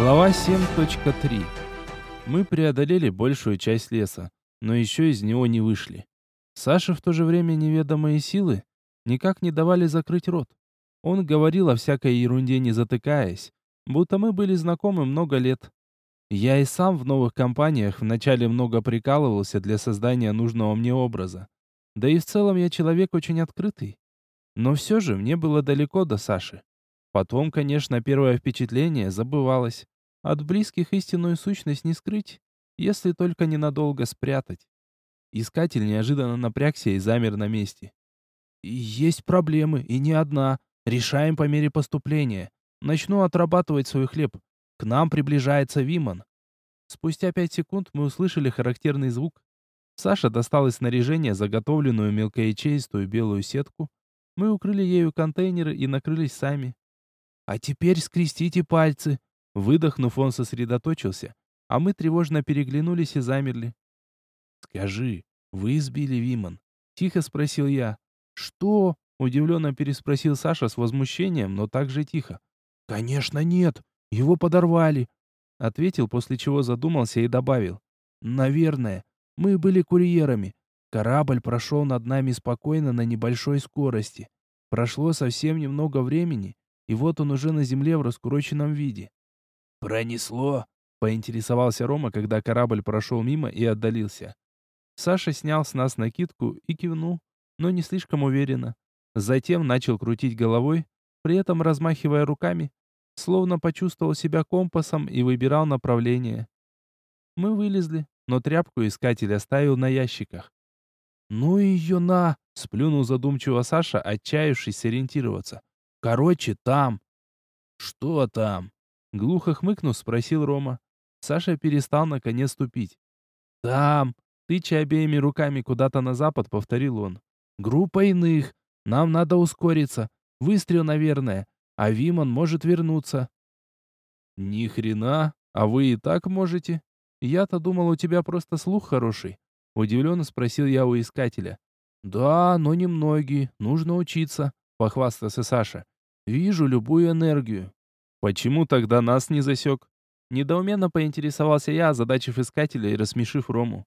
Глава 7.3. Мы преодолели большую часть леса, но еще из него не вышли. Саше в то же время неведомые силы никак не давали закрыть рот. Он говорил о всякой ерунде, не затыкаясь, будто мы были знакомы много лет. Я и сам в новых компаниях вначале много прикалывался для создания нужного мне образа. Да и в целом я человек очень открытый. Но все же мне было далеко до Саши. Потом, конечно, первое впечатление забывалось. От близких истинную сущность не скрыть, если только ненадолго спрятать. Искатель неожиданно напрягся и замер на месте. «Есть проблемы, и не одна. Решаем по мере поступления. Начну отрабатывать свой хлеб. К нам приближается Виман». Спустя пять секунд мы услышали характерный звук. Саша достал из снаряжения заготовленную мелкоячеистую белую сетку. Мы укрыли ею контейнеры и накрылись сами. «А теперь скрестите пальцы!» Выдохнув, он сосредоточился, а мы тревожно переглянулись и замерли. «Скажи, вы избили Виман?» — тихо спросил я. «Что?» — удивленно переспросил Саша с возмущением, но так же тихо. «Конечно нет, его подорвали», — ответил, после чего задумался и добавил. «Наверное, мы были курьерами. Корабль прошел над нами спокойно на небольшой скорости. Прошло совсем немного времени, и вот он уже на земле в раскуроченном виде. «Пронесло?» — поинтересовался Рома, когда корабль прошел мимо и отдалился. Саша снял с нас накидку и кивнул, но не слишком уверенно. Затем начал крутить головой, при этом размахивая руками, словно почувствовал себя компасом и выбирал направление. Мы вылезли, но тряпку искатель оставил на ящиках. «Ну ее на!» — сплюнул задумчиво Саша, отчаявшись сориентироваться. Короче, там. Что там? Глухо хмыкнув, спросил Рома. Саша перестал наконец ступить. Там, тыча обеими руками куда-то на запад, повторил он. Группа иных. Нам надо ускориться. Выстрел, наверное. А Вимон может вернуться. Ни хрена, а вы и так можете. Я-то думал, у тебя просто слух хороший. Удивленно спросил я у искателя. Да, но немногие. Нужно учиться похвастался Саша. Вижу любую энергию. Почему тогда нас не засек? Недоуменно поинтересовался я, озадачив искателя и рассмешив Рому.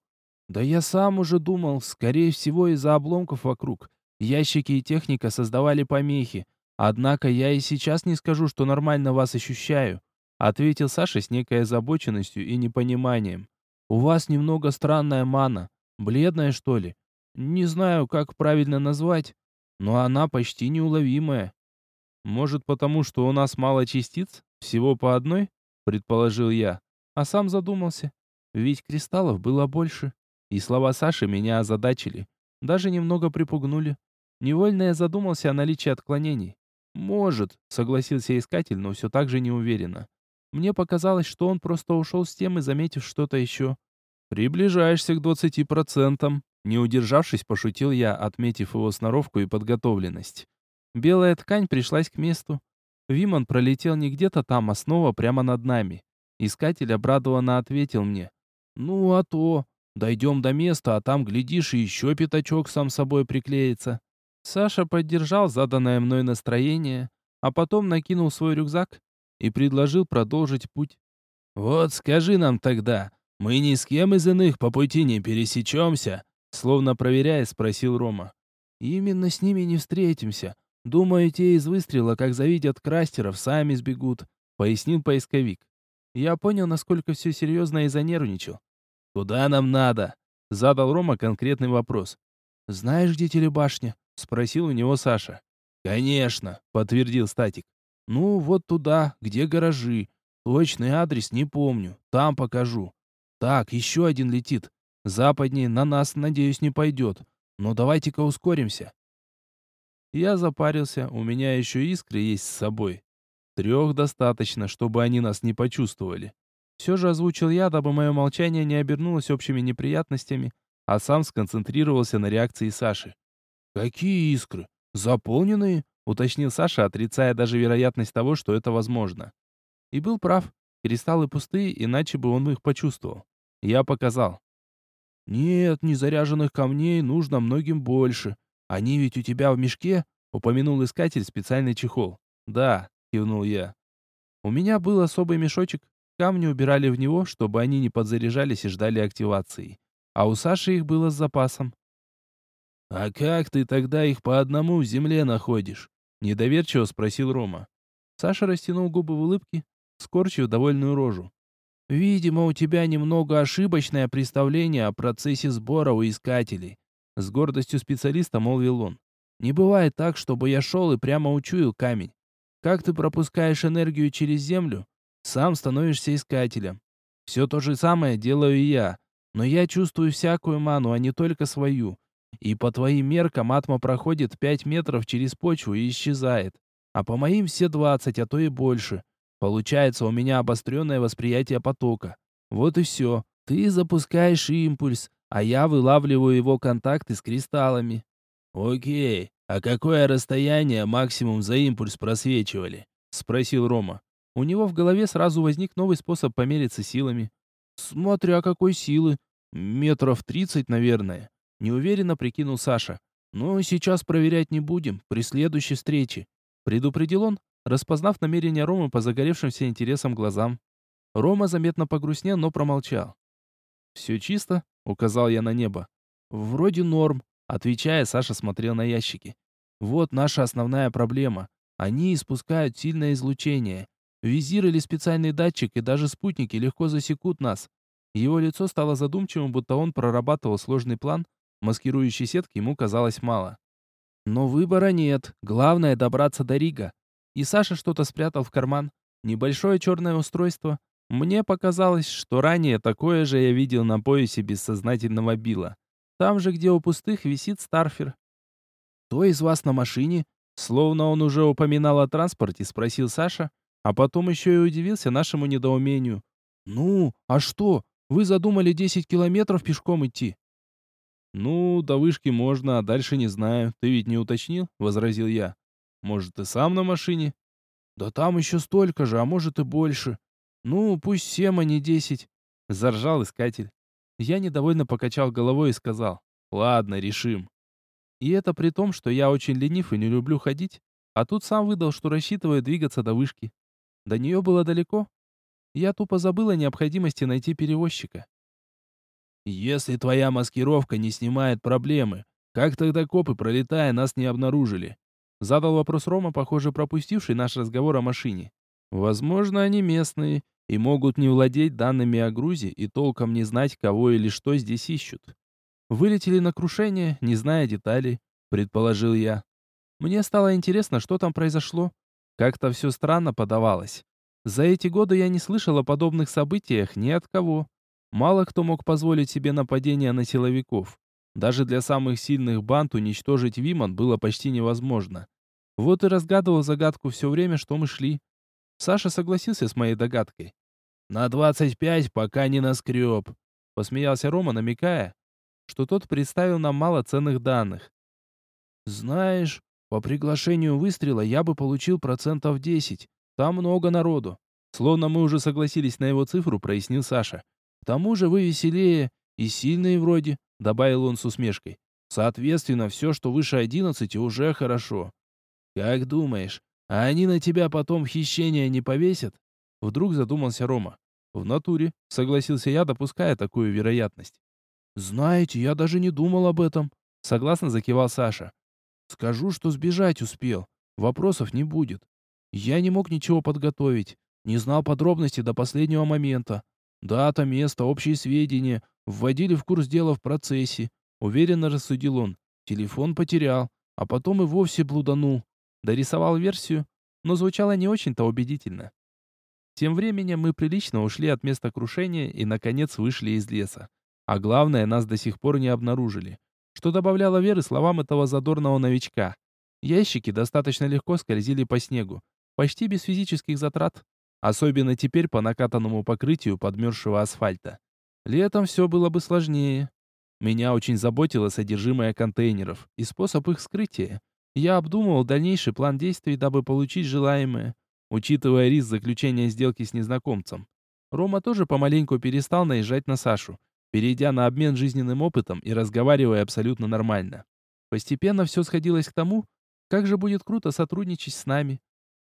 Да я сам уже думал, скорее всего, из-за обломков вокруг. Ящики и техника создавали помехи. Однако я и сейчас не скажу, что нормально вас ощущаю, ответил Саша с некой озабоченностью и непониманием. У вас немного странная мана, бледная, что ли? Не знаю, как правильно назвать, но она почти неуловимая. Может, потому что у нас мало частиц? Всего по одной? Предположил я. А сам задумался. Ведь кристаллов было больше. И слова Саши меня озадачили. Даже немного припугнули. Невольно я задумался о наличии отклонений. «Может», — согласился искатель, но все так же неуверенно. Мне показалось, что он просто ушел с темы, заметив что-то еще. «Приближаешься к двадцати процентам», не удержавшись, пошутил я, отметив его сноровку и подготовленность. Белая ткань пришлась к месту. Вимон пролетел не где-то там, а снова прямо над нами. Искатель обрадованно ответил мне. «Ну, а то. Дойдем до места, а там, глядишь, и еще пятачок сам собой приклеится». Саша поддержал заданное мной настроение, а потом накинул свой рюкзак и предложил продолжить путь. «Вот скажи нам тогда, мы ни с кем из иных по пути не пересечемся?» Словно проверяя, спросил Рома. «Именно с ними не встретимся. Думаю, те из выстрела, как завидят крастеров, сами сбегут», — пояснил поисковик. Я понял, насколько все серьезно и занервничал. «Куда нам надо?» — задал Рома конкретный вопрос. «Знаешь, где телебашня?» — спросил у него Саша. «Конечно», — подтвердил Статик. «Ну, вот туда, где гаражи. Точный адрес не помню. Там покажу. Так, еще один летит. Западнее на нас, надеюсь, не пойдет. Но давайте-ка ускоримся. Я запарился, у меня еще искры есть с собой. Трех достаточно, чтобы они нас не почувствовали. Все же озвучил я, дабы мое молчание не обернулось общими неприятностями, а сам сконцентрировался на реакции Саши. «Какие искры? Заполненные?» — уточнил Саша, отрицая даже вероятность того, что это возможно. И был прав. Кристаллы пустые, иначе бы он их почувствовал. Я показал. «Нет, незаряженных камней нужно многим больше. Они ведь у тебя в мешке?» — упомянул искатель специальный чехол. «Да», — кивнул я. «У меня был особый мешочек. Камни убирали в него, чтобы они не подзаряжались и ждали активации. А у Саши их было с запасом. «А как ты тогда их по одному в земле находишь?» Недоверчиво спросил Рома. Саша растянул губы в улыбке, скорчив довольную рожу. «Видимо, у тебя немного ошибочное представление о процессе сбора у искателей», с гордостью специалиста молвил он. «Не бывает так, чтобы я шел и прямо учуял камень. Как ты пропускаешь энергию через землю, сам становишься искателем. Все то же самое делаю и я, но я чувствую всякую ману, а не только свою. И по твоим меркам атма проходит 5 метров через почву и исчезает. А по моим все 20, а то и больше. Получается у меня обостренное восприятие потока. Вот и все. Ты запускаешь импульс, а я вылавливаю его контакты с кристаллами. Окей, а какое расстояние максимум за импульс просвечивали? Спросил Рома. У него в голове сразу возник новый способ помериться силами. Смотря какой силы. Метров тридцать, наверное. Неуверенно прикинул Саша. «Но «Ну, сейчас проверять не будем, при следующей встрече», — предупредил он, распознав намерение Ромы по загоревшимся интересам глазам. Рома заметно погрустнел, но промолчал. «Все чисто?» — указал я на небо. «Вроде норм», — отвечая, Саша смотрел на ящики. «Вот наша основная проблема. Они испускают сильное излучение. Визир или специальный датчик и даже спутники легко засекут нас». Его лицо стало задумчивым, будто он прорабатывал сложный план, Маскирующей сетки ему казалось мало. Но выбора нет. Главное добраться до Рига. И Саша что-то спрятал в карман. Небольшое черное устройство. Мне показалось, что ранее такое же я видел на поясе бессознательного Билла. Там же, где у пустых, висит старфер. «Кто из вас на машине?» Словно он уже упоминал о транспорте, спросил Саша, а потом еще и удивился нашему недоумению. «Ну, а что? Вы задумали 10 километров пешком идти?» «Ну, до вышки можно, а дальше не знаю. Ты ведь не уточнил?» — возразил я. «Может, ты сам на машине?» «Да там еще столько же, а может и больше. Ну, пусть семь, а не десять», — заржал искатель. Я недовольно покачал головой и сказал. «Ладно, решим». И это при том, что я очень ленив и не люблю ходить, а тут сам выдал, что рассчитываю двигаться до вышки. До нее было далеко. Я тупо забыл о необходимости найти перевозчика. Если твоя маскировка не снимает проблемы, как тогда копы, пролетая, нас не обнаружили? Задал вопрос Рома, похоже, пропустивший наш разговор о машине. Возможно, они местные и могут не владеть данными о грузе и толком не знать, кого или что здесь ищут. Вылетели на крушение, не зная деталей, предположил я. Мне стало интересно, что там произошло. Как-то все странно подавалось. За эти годы я не слышал о подобных событиях ни от кого. Мало кто мог позволить себе нападение на силовиков. Даже для самых сильных банд уничтожить Виман было почти невозможно. Вот и разгадывал загадку все время, что мы шли. Саша согласился с моей догадкой. «На двадцать пять пока не наскреб», — посмеялся Рома, намекая, что тот представил нам мало ценных данных. «Знаешь, по приглашению выстрела я бы получил процентов десять. Там много народу». Словно мы уже согласились на его цифру, прояснил Саша. К тому же вы веселее и сильные вроде, добавил он с усмешкой. Соответственно, все, что выше одиннадцати, уже хорошо. Как думаешь, а они на тебя потом хищения не повесят? Вдруг задумался Рома. В натуре, согласился я, допуская такую вероятность. Знаете, я даже не думал об этом, согласно закивал Саша. Скажу, что сбежать успел. Вопросов не будет. Я не мог ничего подготовить, не знал подробностей до последнего момента. Дата, место, общие сведения. Вводили в курс дела в процессе. Уверенно рассудил он. Телефон потерял. А потом и вовсе блуданул. Дорисовал версию, но звучало не очень-то убедительно. Тем временем мы прилично ушли от места крушения и, наконец, вышли из леса. А главное, нас до сих пор не обнаружили. Что добавляло веры словам этого задорного новичка. Ящики достаточно легко скользили по снегу. Почти без физических затрат. Особенно теперь по накатанному покрытию подмерзшего асфальта. Летом все было бы сложнее. Меня очень заботило содержимое контейнеров и способ их скрытия. Я обдумывал дальнейший план действий, дабы получить желаемое, учитывая риск заключения сделки с незнакомцем. Рома тоже помаленьку перестал наезжать на Сашу, перейдя на обмен жизненным опытом и разговаривая абсолютно нормально. Постепенно все сходилось к тому, как же будет круто сотрудничать с нами.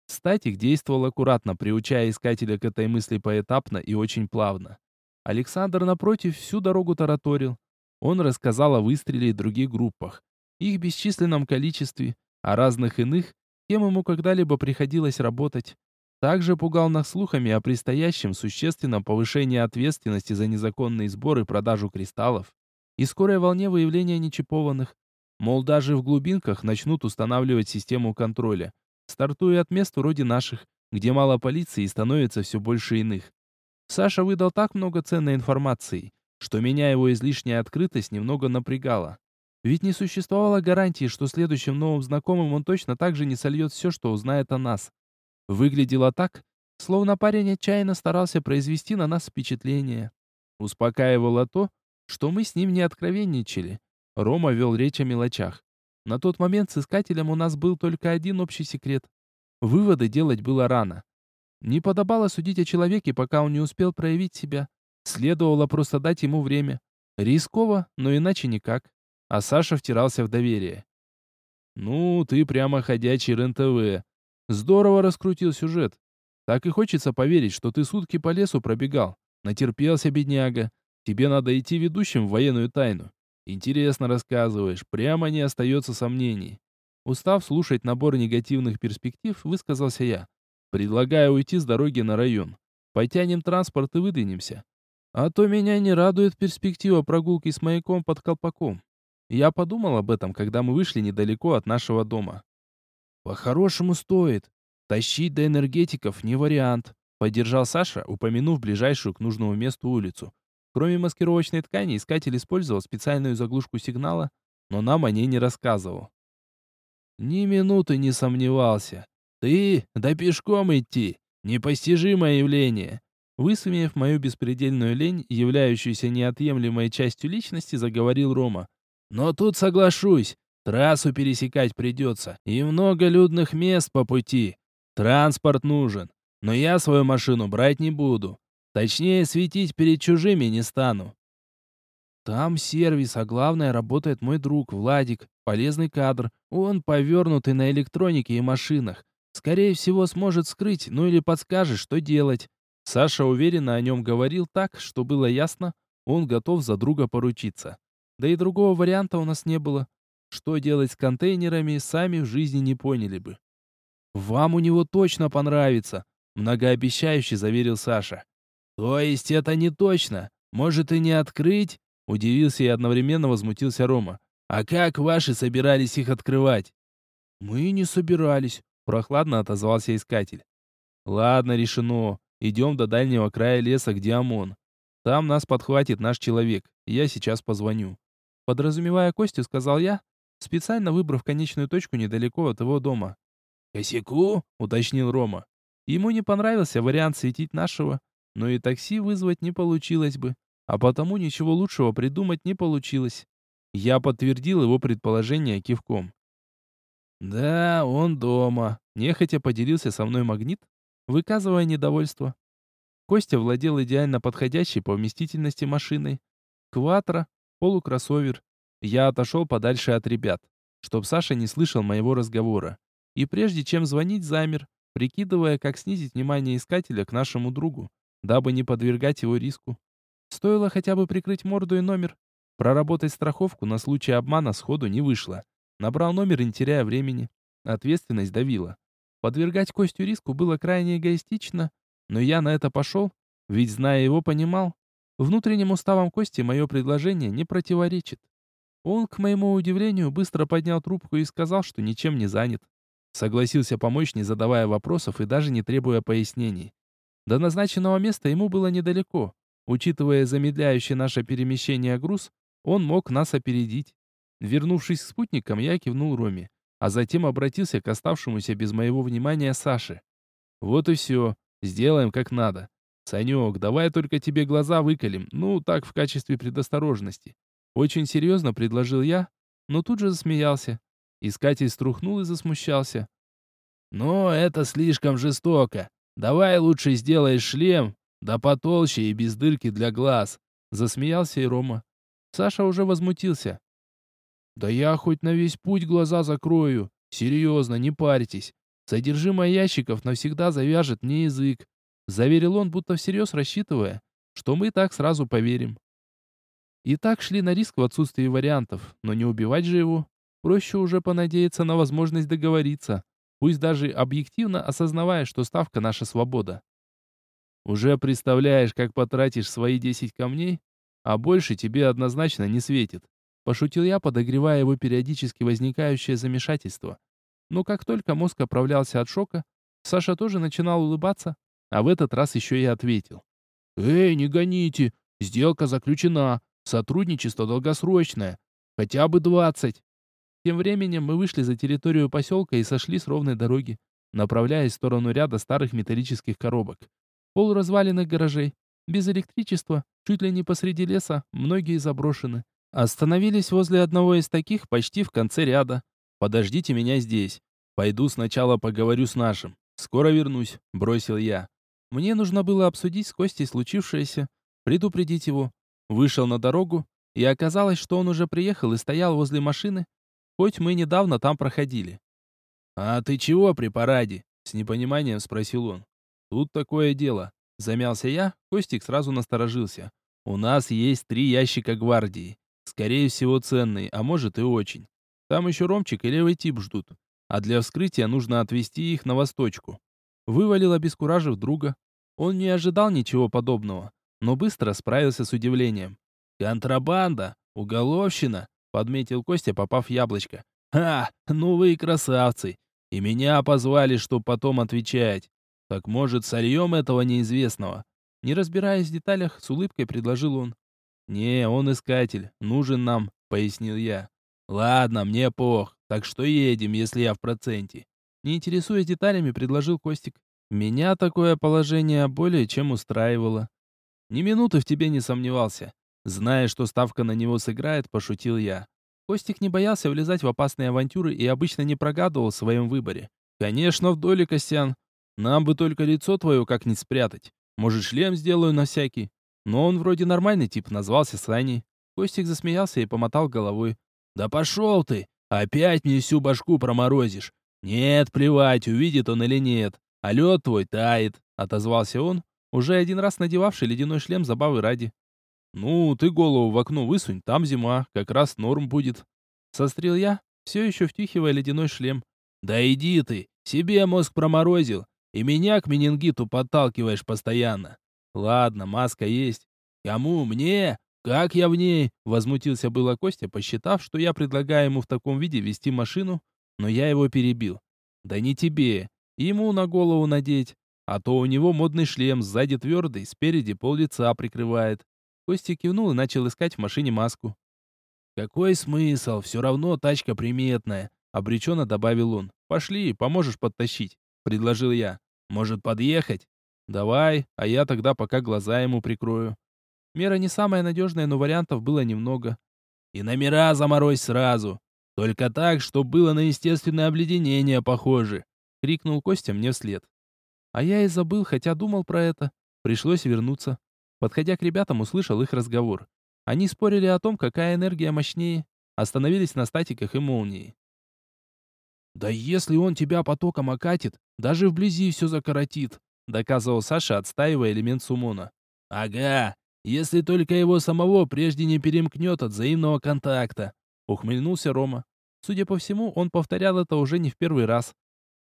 Статик действовал аккуратно, приучая искателя к этой мысли поэтапно и очень плавно. Александр, напротив, всю дорогу тараторил. Он рассказал о выстреле и других группах, их бесчисленном количестве, о разных иных, кем ему когда-либо приходилось работать. Также пугал нас слухами о предстоящем существенном повышении ответственности за незаконные сборы и продажу кристаллов и скорой волне выявления нечипованных. Мол, даже в глубинках начнут устанавливать систему контроля, стартуя от мест вроде наших, где мало полиции и становится все больше иных. Саша выдал так много ценной информации, что меня его излишняя открытость немного напрягала. Ведь не существовало гарантии, что следующим новым знакомым он точно так же не сольет все, что узнает о нас. Выглядело так, словно парень отчаянно старался произвести на нас впечатление. Успокаивало то, что мы с ним не откровенничали. Рома вел речь о мелочах. На тот момент с искателем у нас был только один общий секрет. Выводы делать было рано. Не подобало судить о человеке, пока он не успел проявить себя. Следовало просто дать ему время. Рисково, но иначе никак. А Саша втирался в доверие. «Ну, ты прямо ходячий РЕН-ТВ. Здорово раскрутил сюжет. Так и хочется поверить, что ты сутки по лесу пробегал. Натерпелся, бедняга. Тебе надо идти ведущим в военную тайну. Интересно рассказываешь, прямо не остается сомнений. Устав слушать набор негативных перспектив, высказался я. Предлагаю уйти с дороги на район. Потянем транспорт и выдвинемся. А то меня не радует перспектива прогулки с маяком под колпаком. Я подумал об этом, когда мы вышли недалеко от нашего дома. По-хорошему стоит. Тащить до энергетиков не вариант, поддержал Саша, упомянув ближайшую к нужному месту улицу. Кроме маскировочной ткани, искатель использовал специальную заглушку сигнала, но нам о ней не рассказывал. Ни минуты не сомневался. Ты, да пешком идти, непостижимое явление. Высмеяв мою беспредельную лень, являющуюся неотъемлемой частью личности, заговорил Рома. Но тут соглашусь, трассу пересекать придется, и много людных мест по пути. Транспорт нужен, но я свою машину брать не буду. Точнее, светить перед чужими не стану. Там сервис, а главное, работает мой друг Владик, полезный кадр. Он повернутый на электронике и машинах. Скорее всего, сможет скрыть, ну или подскажет, что делать. Саша уверенно о нем говорил так, что было ясно, он готов за друга поручиться. Да и другого варианта у нас не было. Что делать с контейнерами, сами в жизни не поняли бы. «Вам у него точно понравится», — многообещающе заверил Саша. «То есть это не точно? Может и не открыть?» Удивился и одновременно возмутился Рома. «А как ваши собирались их открывать?» «Мы не собирались», — прохладно отозвался искатель. «Ладно, решено. Идем до дальнего края леса, где ОМОН. Там нас подхватит наш человек. Я сейчас позвоню». Подразумевая Костю, сказал я, специально выбрав конечную точку недалеко от его дома. «Косяку?» — уточнил Рома. Ему не понравился вариант светить нашего, но и такси вызвать не получилось бы, а потому ничего лучшего придумать не получилось. Я подтвердил его предположение кивком. «Да, он дома», — нехотя поделился со мной магнит, выказывая недовольство. Костя владел идеально подходящей по вместительности машиной. Кватро, полукроссовер. Я отошел подальше от ребят, чтоб Саша не слышал моего разговора. И прежде чем звонить, замер, прикидывая, как снизить внимание искателя к нашему другу дабы не подвергать его риску. Стоило хотя бы прикрыть морду и номер. Проработать страховку на случай обмана сходу не вышло. Набрал номер, не теряя времени. Ответственность давила. Подвергать Костю риску было крайне эгоистично, но я на это пошел, ведь, зная его, понимал. Внутренним уставом Кости мое предложение не противоречит. Он, к моему удивлению, быстро поднял трубку и сказал, что ничем не занят. Согласился помочь, не задавая вопросов и даже не требуя пояснений. До назначенного места ему было недалеко. Учитывая замедляющий наше перемещение груз, он мог нас опередить. Вернувшись к спутникам, я кивнул Роме, а затем обратился к оставшемуся без моего внимания Саше. «Вот и все. Сделаем как надо. Санек, давай только тебе глаза выколем, ну, так, в качестве предосторожности». Очень серьезно предложил я, но тут же засмеялся. Искатель струхнул и засмущался. «Но это слишком жестоко. Давай лучше сделай шлем, да потолще и без дырки для глаз. Засмеялся и Рома. Саша уже возмутился. Да я хоть на весь путь глаза закрою. Серьезно, не парьтесь. Содержимое ящиков навсегда завяжет мне язык. Заверил он, будто всерьез рассчитывая, что мы так сразу поверим. И так шли на риск в отсутствии вариантов, но не убивать же его. Проще уже понадеяться на возможность договориться, пусть даже объективно осознавая, что ставка наша свобода. Уже представляешь, как потратишь свои 10 камней, а больше тебе однозначно не светит. Пошутил я, подогревая его периодически возникающее замешательство. Но как только мозг оправлялся от шока, Саша тоже начинал улыбаться, а в этот раз еще и ответил. «Эй, не гоните! Сделка заключена! Сотрудничество долгосрочное! Хотя бы двадцать!» Тем временем мы вышли за территорию поселка и сошли с ровной дороги, направляясь в сторону ряда старых металлических коробок. Полуразваленных гаражей, без электричества, чуть ли не посреди леса, многие заброшены. Остановились возле одного из таких почти в конце ряда. «Подождите меня здесь. Пойду сначала поговорю с нашим. Скоро вернусь», — бросил я. Мне нужно было обсудить с Костей случившееся, предупредить его. Вышел на дорогу, и оказалось, что он уже приехал и стоял возле машины, хоть мы недавно там проходили. «А ты чего при параде?» — с непониманием спросил он. «Тут такое дело». Замялся я, Костик сразу насторожился. «У нас есть три ящика гвардии. Скорее всего, ценные, а может и очень. Там еще Ромчик и левый тип ждут. А для вскрытия нужно отвезти их на восточку». Вывалил, обескуражив друга. Он не ожидал ничего подобного, но быстро справился с удивлением. «Контрабанда! Уголовщина!» подметил Костя, попав в яблочко. «Ха! Ну вы и красавцы! И меня позвали, чтоб потом отвечать. Так может, сольем этого неизвестного?» Не разбираясь в деталях, с улыбкой предложил он. «Не, он искатель, нужен нам», — пояснил я. «Ладно, мне пох, так что едем, если я в проценте». Не интересуясь деталями, предложил Костик. Меня такое положение более чем устраивало. Ни минуты в тебе не сомневался. Зная, что ставка на него сыграет, пошутил я. Костик не боялся влезать в опасные авантюры и обычно не прогадывал в своем выборе. «Конечно, в доле, Костян. Нам бы только лицо твое как-нибудь спрятать. Может, шлем сделаю на всякий. Но он вроде нормальный тип, назвался Саней». Костик засмеялся и помотал головой. «Да пошел ты! Опять мне всю башку проморозишь! Нет, плевать, увидит он или нет. А лед твой тает!» — отозвался он, уже один раз надевавший ледяной шлем забавы ради. «Ну, ты голову в окно высунь, там зима, как раз норм будет». Сострил я, все еще втюхивая ледяной шлем. «Да иди ты, себе мозг проморозил, и меня к менингиту подталкиваешь постоянно». «Ладно, маска есть». «Кому? Мне? Как я в ней?» Возмутился было Костя, посчитав, что я предлагаю ему в таком виде вести машину, но я его перебил. «Да не тебе. Ему на голову надеть. А то у него модный шлем, сзади твердый, спереди пол лица прикрывает. Костя кивнул и начал искать в машине маску. «Какой смысл? Все равно тачка приметная», — обреченно добавил он. «Пошли, поможешь подтащить», — предложил я. «Может, подъехать?» «Давай, а я тогда пока глаза ему прикрою». Мера не самая надежная, но вариантов было немного. «И номера заморозь сразу. Только так, чтобы было на естественное обледенение похоже», — крикнул Костя мне вслед. А я и забыл, хотя думал про это. Пришлось вернуться. Подходя к ребятам, услышал их разговор. Они спорили о том, какая энергия мощнее. Остановились на статиках и молнии. «Да если он тебя потоком окатит, даже вблизи все закоротит», доказывал Саша, отстаивая элемент сумона. «Ага, если только его самого прежде не перемкнет от взаимного контакта», ухмыльнулся Рома. Судя по всему, он повторял это уже не в первый раз.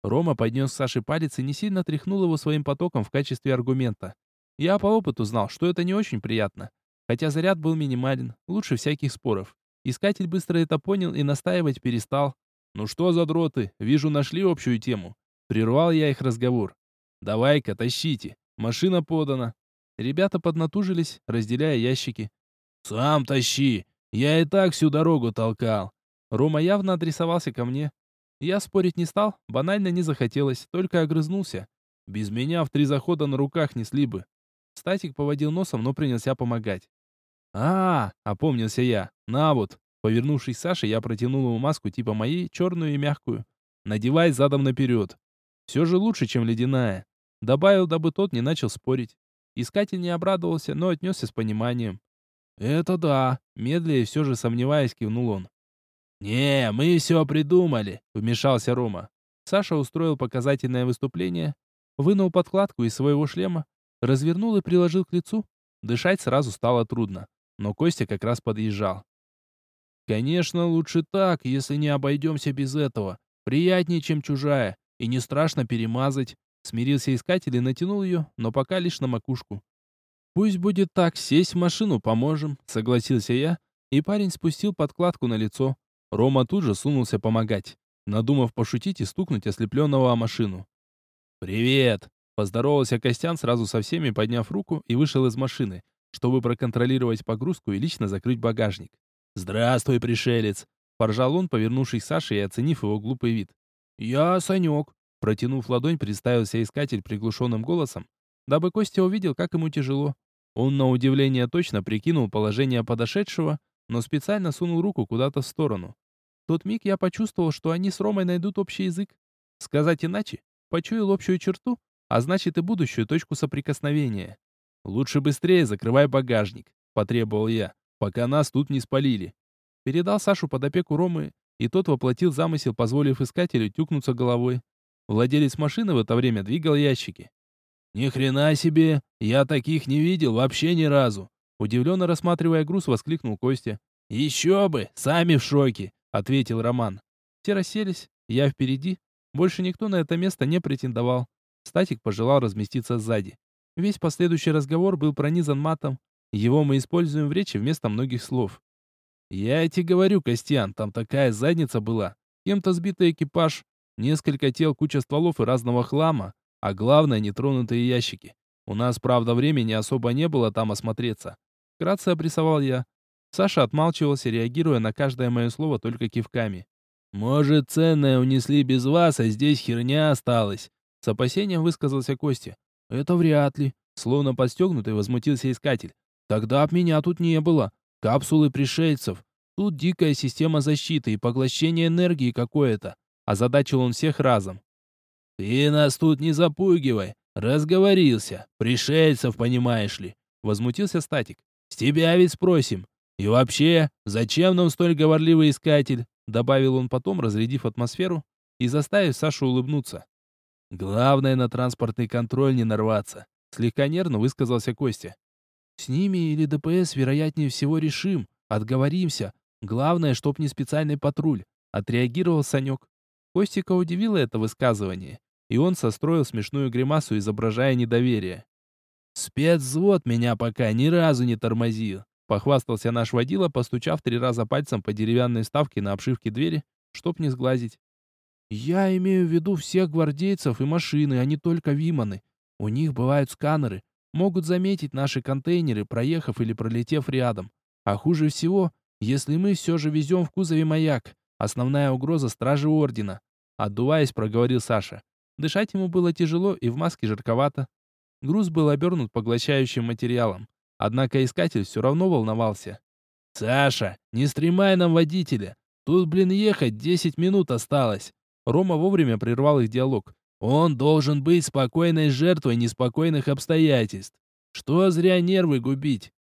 Рома поднес Саше палец и не сильно тряхнул его своим потоком в качестве аргумента. Я по опыту знал, что это не очень приятно. Хотя заряд был минимален, лучше всяких споров. Искатель быстро это понял и настаивать перестал. «Ну что за дроты? Вижу, нашли общую тему». Прервал я их разговор. «Давай-ка, тащите. Машина подана». Ребята поднатужились, разделяя ящики. «Сам тащи. Я и так всю дорогу толкал». Рома явно адресовался ко мне. Я спорить не стал, банально не захотелось, только огрызнулся. Без меня в три захода на руках несли бы. Статик поводил носом, но принялся помогать. а, -а, -а опомнился я. «На вот!» Повернувшись к Саше, я протянул ему маску типа моей, черную и мягкую. «Надевай задом наперед. Все же лучше, чем ледяная». Добавил, дабы тот не начал спорить. Искатель не обрадовался, но отнесся с пониманием. «Это да», — медленно все же сомневаясь, кивнул он. «Не, мы все придумали», — вмешался Рома. Саша устроил показательное выступление, вынул подкладку из своего шлема, развернул и приложил к лицу. Дышать сразу стало трудно, но Костя как раз подъезжал. «Конечно, лучше так, если не обойдемся без этого. Приятнее, чем чужая, и не страшно перемазать». Смирился искатель и натянул ее, но пока лишь на макушку. «Пусть будет так, сесть в машину поможем», — согласился я, и парень спустил подкладку на лицо. Рома тут же сунулся помогать, надумав пошутить и стукнуть ослепленного о машину. «Привет!» — поздоровался Костян сразу со всеми, подняв руку и вышел из машины, чтобы проконтролировать погрузку и лично закрыть багажник. «Здравствуй, пришелец!» — поржал он, повернувшись к Саше и оценив его глупый вид. «Я Санек!» — протянув ладонь, представился искатель приглушенным голосом, дабы Костя увидел, как ему тяжело. Он, на удивление, точно прикинул положение подошедшего, но специально сунул руку куда-то в сторону. В тот миг я почувствовал, что они с Ромой найдут общий язык. Сказать иначе, почуял общую черту, а значит и будущую точку соприкосновения. «Лучше быстрее закрывай багажник», — потребовал я пока нас тут не спалили. Передал Сашу под опеку Ромы, и тот воплотил замысел, позволив искателю тюкнуться головой. Владелец машины в это время двигал ящики. «Ни хрена себе! Я таких не видел вообще ни разу!» Удивленно рассматривая груз, воскликнул Костя. «Еще бы! Сами в шоке!» — ответил Роман. Все расселись, я впереди. Больше никто на это место не претендовал. Статик пожелал разместиться сзади. Весь последующий разговор был пронизан матом, его мы используем в речи вместо многих слов. Я тебе говорю, Костян, там такая задница была. Кем-то сбитый экипаж, несколько тел, куча стволов и разного хлама, а главное, нетронутые ящики. У нас, правда, времени особо не было там осмотреться. Вкратце обрисовал я. Саша отмалчивался, реагируя на каждое мое слово только кивками. «Может, ценное унесли без вас, а здесь херня осталась?» С опасением высказался Костя. «Это вряд ли», — словно подстегнутый возмутился искатель. Тогда об меня тут не было. Капсулы пришельцев. Тут дикая система защиты и поглощение энергии какое-то. Озадачил он всех разом. «Ты нас тут не запугивай. Разговорился. Пришельцев, понимаешь ли?» Возмутился Статик. «С тебя ведь спросим. И вообще, зачем нам столь говорливый искатель?» Добавил он потом, разрядив атмосферу и заставив Сашу улыбнуться. «Главное на транспортный контроль не нарваться», слегка нервно высказался Костя. С ними или ДПС, вероятнее всего, решим. Отговоримся. Главное, чтоб не специальный патруль. Отреагировал Санек. Костика удивило это высказывание, и он состроил смешную гримасу, изображая недоверие. «Спецвзвод меня пока ни разу не тормозил», — похвастался наш водила, постучав три раза пальцем по деревянной вставке на обшивке двери, чтоб не сглазить. «Я имею в виду всех гвардейцев и машины, а не только Виманы. У них бывают сканеры, могут заметить наши контейнеры, проехав или пролетев рядом. А хуже всего, если мы все же везем в кузове маяк. Основная угроза стражи ордена. Отдуваясь, проговорил Саша. Дышать ему было тяжело и в маске жарковато. Груз был обернут поглощающим материалом. Однако искатель все равно волновался. «Саша, не стремай нам водителя. Тут, блин, ехать 10 минут осталось». Рома вовремя прервал их диалог. Он должен быть спокойной жертвой неспокойных обстоятельств. Что зря нервы губить?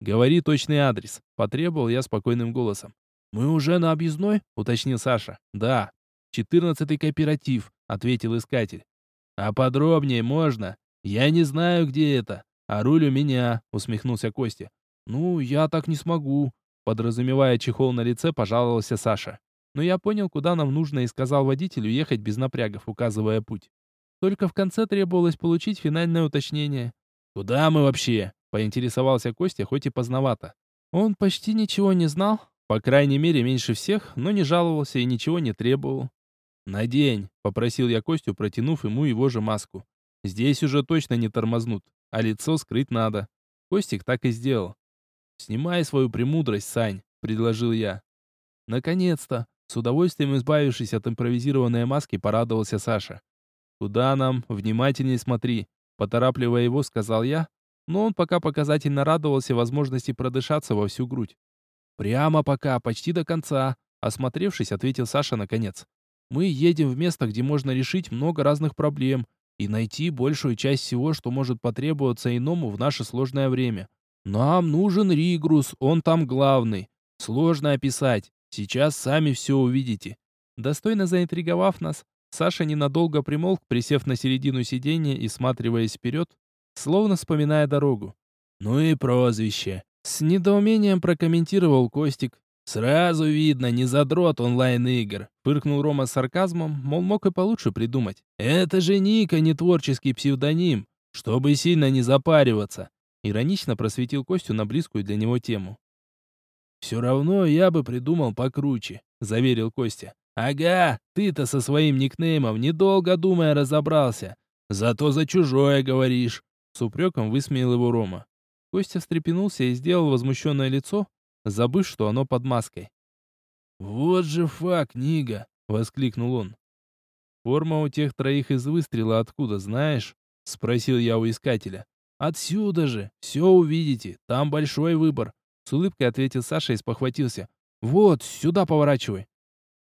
Говори точный адрес, потребовал я спокойным голосом. Мы уже на объездной? уточнил Саша. Да. Четырнадцатый кооператив, ответил искатель. А подробнее можно? Я не знаю, где это. А руль у меня, усмехнулся Костя. Ну, я так не смогу, подразумевая чехол на лице, пожаловался Саша но я понял, куда нам нужно и сказал водителю ехать без напрягов, указывая путь. Только в конце требовалось получить финальное уточнение. «Куда мы вообще?» — поинтересовался Костя, хоть и поздновато. Он почти ничего не знал, по крайней мере, меньше всех, но не жаловался и ничего не требовал. «Надень», — попросил я Костю, протянув ему его же маску. «Здесь уже точно не тормознут, а лицо скрыть надо». Костик так и сделал. «Снимай свою премудрость, Сань», — предложил я. Наконец-то, с удовольствием избавившись от импровизированной маски, порадовался Саша. «Куда нам? Внимательней смотри!» Поторапливая его, сказал я, но он пока показательно радовался возможности продышаться во всю грудь. «Прямо пока, почти до конца», — осмотревшись, ответил Саша наконец. «Мы едем в место, где можно решить много разных проблем и найти большую часть всего, что может потребоваться иному в наше сложное время. Нам нужен Ригрус, он там главный. Сложно описать. Сейчас сами все увидите. Достойно заинтриговав нас, Саша ненадолго примолк, присев на середину сиденья и сматриваясь вперед, словно вспоминая дорогу. «Ну и прозвище!» С недоумением прокомментировал Костик. «Сразу видно, не задрот онлайн-игр», — фыркнул Рома с сарказмом, мол, мог и получше придумать. «Это же Ника, не творческий псевдоним, чтобы сильно не запариваться», — иронично просветил Костю на близкую для него тему. «Все равно я бы придумал покруче», — заверил Костя. «Ага, ты-то со своим никнеймом недолго думая разобрался. Зато за чужое говоришь», — с упреком высмеял его Рома. Костя встрепенулся и сделал возмущенное лицо, забыв, что оно под маской. «Вот же фак, Нига!» — воскликнул он. «Форма у тех троих из выстрела откуда, знаешь?» — спросил я у искателя. «Отсюда же! Все увидите, там большой выбор!» С улыбкой ответил Саша и спохватился. «Вот, сюда поворачивай!»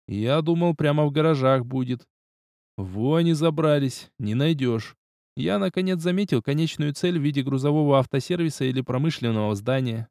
Я думал, прямо в гаражах будет. Во, они забрались, не найдешь. Я, наконец, заметил конечную цель в виде грузового автосервиса или промышленного здания.